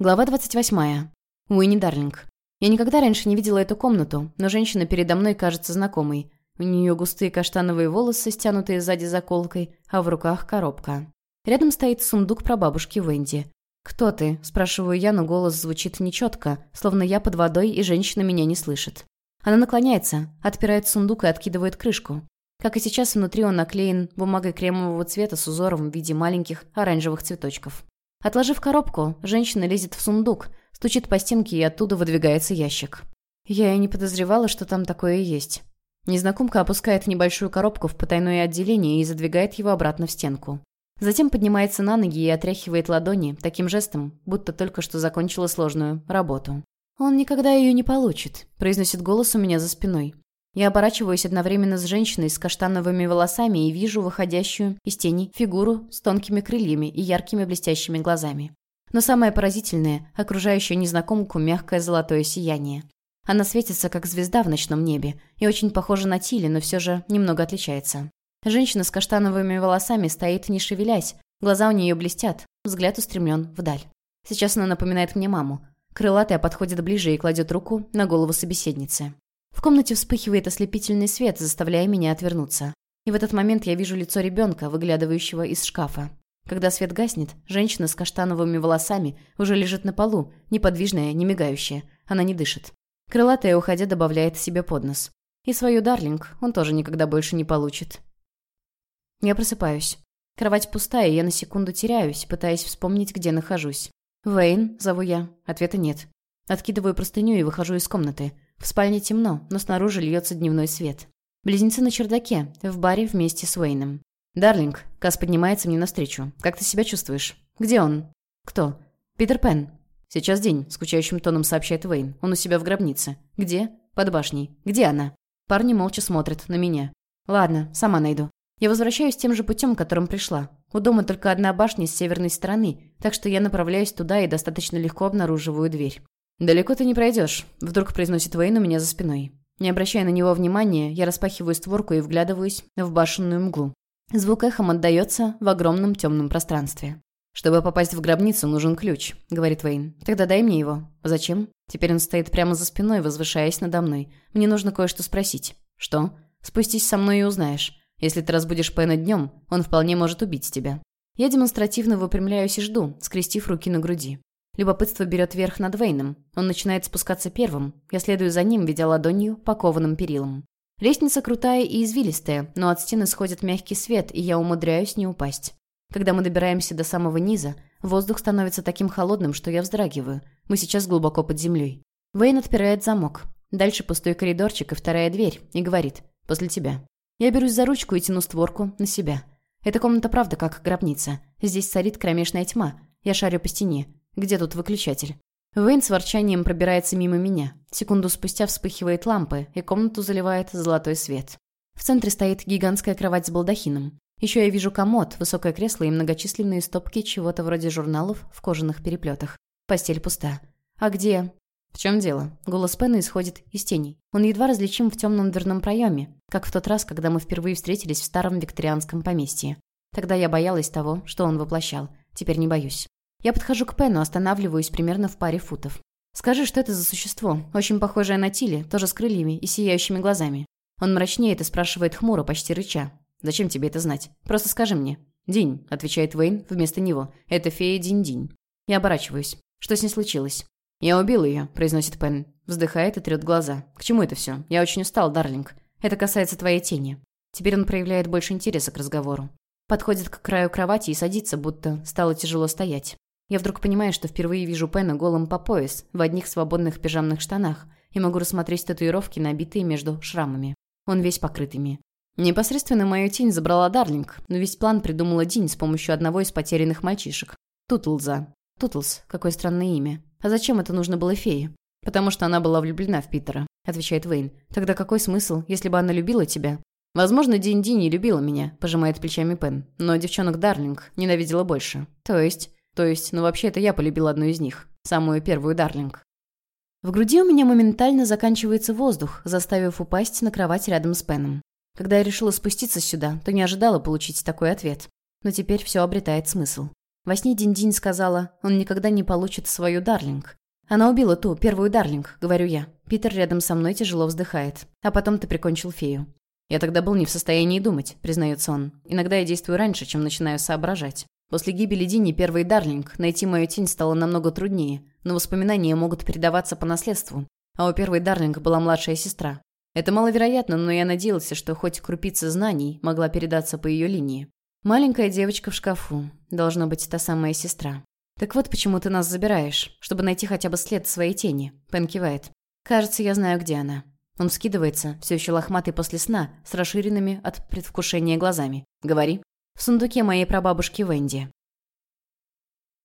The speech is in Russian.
Глава 28. Уинни Дарлинг. Я никогда раньше не видела эту комнату, но женщина передо мной кажется знакомой. У нее густые каштановые волосы, стянутые сзади заколкой, а в руках коробка. Рядом стоит сундук прабабушки Венди. «Кто ты?» – спрашиваю я, но голос звучит нечетко, словно я под водой, и женщина меня не слышит. Она наклоняется, отпирает сундук и откидывает крышку. Как и сейчас, внутри он наклеен бумагой кремового цвета с узором в виде маленьких оранжевых цветочков. Отложив коробку, женщина лезет в сундук, стучит по стенке и оттуда выдвигается ящик. Я и не подозревала, что там такое есть. Незнакомка опускает небольшую коробку в потайное отделение и задвигает его обратно в стенку. Затем поднимается на ноги и отряхивает ладони таким жестом, будто только что закончила сложную работу. «Он никогда ее не получит», – произносит голос у меня за спиной. Я оборачиваюсь одновременно с женщиной с каштановыми волосами и вижу выходящую из тени фигуру с тонкими крыльями и яркими блестящими глазами. Но самое поразительное – окружающее незнакомку мягкое золотое сияние. Она светится, как звезда в ночном небе, и очень похожа на Тили, но все же немного отличается. Женщина с каштановыми волосами стоит, не шевелясь, глаза у нее блестят, взгляд устремлен вдаль. Сейчас она напоминает мне маму. Крылатая подходит ближе и кладет руку на голову собеседницы. В комнате вспыхивает ослепительный свет, заставляя меня отвернуться. И в этот момент я вижу лицо ребенка, выглядывающего из шкафа. Когда свет гаснет, женщина с каштановыми волосами уже лежит на полу, неподвижная, не мигающая. Она не дышит. Крылатая, уходя, добавляет себе под нос. И свою Дарлинг он тоже никогда больше не получит. Я просыпаюсь. Кровать пустая, и я на секунду теряюсь, пытаясь вспомнить, где нахожусь. «Вейн», — зову я. Ответа нет. Откидываю простыню и выхожу из комнаты. В спальне темно, но снаружи льется дневной свет. Близнецы на чердаке, в баре вместе с Уэйном. «Дарлинг», — Кас поднимается мне навстречу. «Как ты себя чувствуешь?» «Где он?» «Кто?» «Питер Пен». «Сейчас день», — скучающим тоном сообщает Уэйн. «Он у себя в гробнице». «Где?» «Под башней». «Где она?» Парни молча смотрят на меня. «Ладно, сама найду». Я возвращаюсь тем же путем, которым пришла. У дома только одна башня с северной стороны, так что я направляюсь туда и достаточно легко обнаруживаю дверь. «Далеко ты не пройдешь», — вдруг произносит Уэйн у меня за спиной. Не обращая на него внимания, я распахиваю створку и вглядываюсь в башенную мглу. Звук эхом отдается в огромном темном пространстве. «Чтобы попасть в гробницу, нужен ключ», — говорит Уэйн. «Тогда дай мне его». «Зачем?» Теперь он стоит прямо за спиной, возвышаясь надо мной. «Мне нужно кое-что спросить». «Что?» «Спустись со мной и узнаешь. Если ты разбудишь Пэна днем, он вполне может убить тебя». Я демонстративно выпрямляюсь и жду, скрестив руки на груди. Любопытство берет верх над Вейном. Он начинает спускаться первым. Я следую за ним, ведя ладонью по кованым перилам. Лестница крутая и извилистая, но от стены сходит мягкий свет, и я умудряюсь не упасть. Когда мы добираемся до самого низа, воздух становится таким холодным, что я вздрагиваю. Мы сейчас глубоко под землей. Вейн отпирает замок. Дальше пустой коридорчик и вторая дверь, и говорит «после тебя». Я берусь за ручку и тяну створку на себя. Эта комната правда как гробница. Здесь царит кромешная тьма. Я шарю по стене. Где тут выключатель? Вейн с ворчанием пробирается мимо меня. Секунду спустя вспыхивает лампы, и комнату заливает золотой свет. В центре стоит гигантская кровать с балдахином. Еще я вижу комод, высокое кресло и многочисленные стопки чего-то вроде журналов в кожаных переплетах. Постель пуста. «А где?» «В чем дело?» Голос Пена исходит из теней. Он едва различим в темном дверном проеме, как в тот раз, когда мы впервые встретились в старом викторианском поместье. Тогда я боялась того, что он воплощал. Теперь не боюсь. Я подхожу к Пену, останавливаюсь примерно в паре футов. «Скажи, что это за существо? Очень похожее на Тили, тоже с крыльями и сияющими глазами». Он мрачнеет и спрашивает хмуро, почти рыча. «Зачем тебе это знать? Просто скажи мне». «Динь», — отвечает Вейн вместо него. «Это фея Динь-Динь». Я оборачиваюсь. Что с ней случилось? «Я убил ее», — произносит Пен. Вздыхает и трет глаза. «К чему это все? Я очень устал, Дарлинг. Это касается твоей тени». Теперь он проявляет больше интереса к разговору. Подходит к краю кровати и садится, будто стало тяжело стоять. Я вдруг понимаю, что впервые вижу Пена голым по пояс, в одних свободных пижамных штанах, и могу рассмотреть татуировки, набитые между шрамами. Он весь покрытыми. Непосредственно мою тень забрала Дарлинг, но весь план придумала Динь с помощью одного из потерянных мальчишек. Тутлза. Тутлс. Какое странное имя. А зачем это нужно было фее? Потому что она была влюблена в Питера, отвечает Вейн. Тогда какой смысл, если бы она любила тебя? Возможно, Динь-Ди не любила меня, пожимает плечами Пен. Но девчонок Дарлинг ненавидела больше. То есть... То есть, ну вообще это я полюбил одну из них. Самую первую Дарлинг. В груди у меня моментально заканчивается воздух, заставив упасть на кровать рядом с Пеном. Когда я решила спуститься сюда, то не ожидала получить такой ответ. Но теперь все обретает смысл. Во сне Динь-Динь сказала, он никогда не получит свою Дарлинг. Она убила ту, первую Дарлинг, говорю я. Питер рядом со мной тяжело вздыхает. А потом ты прикончил фею. Я тогда был не в состоянии думать, признается он. Иногда я действую раньше, чем начинаю соображать. После гибели Дини первой Дарлинг найти мою тень стало намного труднее, но воспоминания могут передаваться по наследству. А у первой Дарлинг была младшая сестра. Это маловероятно, но я надеялся, что хоть крупица знаний могла передаться по ее линии. Маленькая девочка в шкафу. Должно быть та самая сестра. «Так вот почему ты нас забираешь, чтобы найти хотя бы след своей тени», — Пен кивает. «Кажется, я знаю, где она». Он вскидывается, все еще лохматый после сна, с расширенными от предвкушения глазами. «Говори». «В сундуке моей прабабушки Венди».